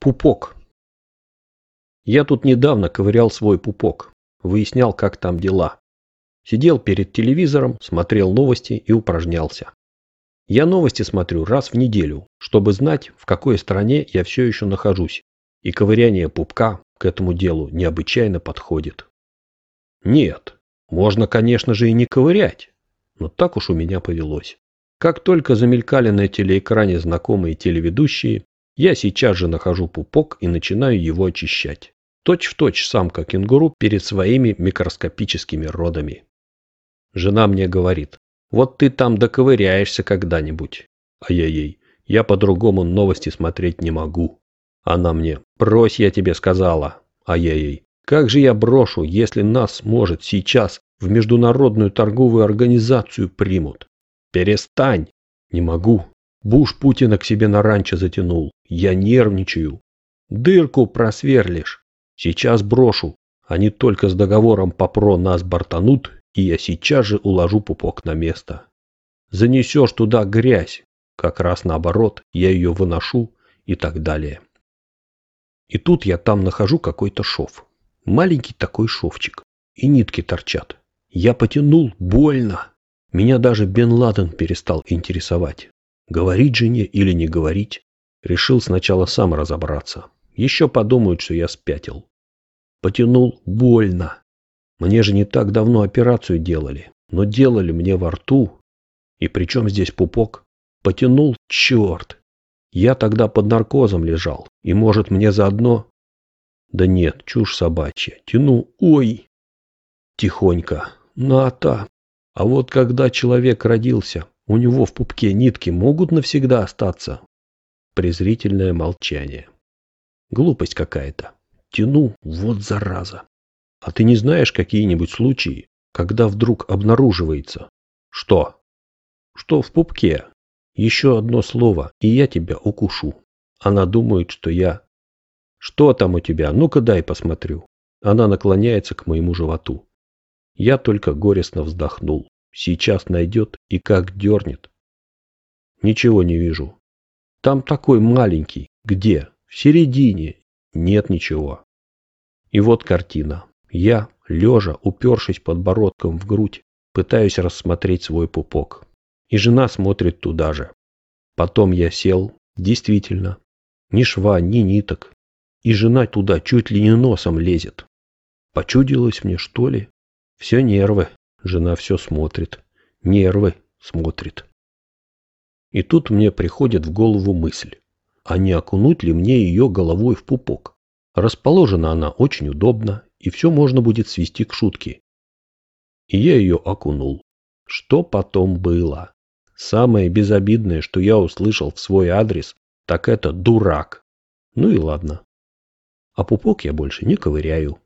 Пупок. Я тут недавно ковырял свой пупок. Выяснял, как там дела. Сидел перед телевизором, смотрел новости и упражнялся. Я новости смотрю раз в неделю, чтобы знать, в какой стране я все еще нахожусь. И ковыряние пупка к этому делу необычайно подходит. Нет, можно, конечно же, и не ковырять. Но так уж у меня повелось. Как только замелькали на телеэкране знакомые телеведущие, я сейчас же нахожу пупок и начинаю его очищать. Точь в точь самка кенгуру перед своими микроскопическими родами. Жена мне говорит, вот ты там доковыряешься когда-нибудь. А я ей, я по-другому новости смотреть не могу. Она мне, брось, я тебе сказала. А я ей, как же я брошу, если нас, может, сейчас в международную торговую организацию примут? Перестань. Не могу. Буш Путина к себе на ранчо затянул. Я нервничаю. Дырку просверлишь. Сейчас брошу. Они только с договором по ПРО нас бортанут, и я сейчас же уложу пупок на место. Занесешь туда грязь. Как раз наоборот, я ее выношу и так далее. И тут я там нахожу какой-то шов. Маленький такой шовчик. И нитки торчат. Я потянул больно. Меня даже Бен Ладен перестал интересовать. Говорить жене или не говорить? Решил сначала сам разобраться. Еще подумают, что я спятил. Потянул больно. Мне же не так давно операцию делали. Но делали мне во рту. И причем здесь пупок? Потянул, черт. Я тогда под наркозом лежал. И может мне заодно... Да нет, чушь собачья. Тяну, ой. Тихонько. Ната. А вот когда человек родился, у него в пупке нитки могут навсегда остаться. Презрительное молчание. Глупость какая-то. Тяну, вот зараза. А ты не знаешь какие-нибудь случаи, когда вдруг обнаруживается? Что? Что в пупке? Еще одно слово, и я тебя укушу. Она думает, что я... Что там у тебя? Ну-ка дай посмотрю. Она наклоняется к моему животу. Я только горестно вздохнул. Сейчас найдет и как дернет. Ничего не вижу. Там такой маленький. Где? В середине. Нет ничего. И вот картина. Я, лежа, упершись подбородком в грудь, пытаюсь рассмотреть свой пупок. И жена смотрит туда же. Потом я сел. Действительно. Ни шва, ни ниток. И жена туда чуть ли не носом лезет. Почудилось мне, что ли? Все нервы. Жена все смотрит. Нервы смотрит. И тут мне приходит в голову мысль. А не окунуть ли мне ее головой в пупок? Расположена она очень удобно, и все можно будет свести к шутке. И я ее окунул. Что потом было? Самое безобидное, что я услышал в свой адрес, так это дурак. Ну и ладно. А пупок я больше не ковыряю.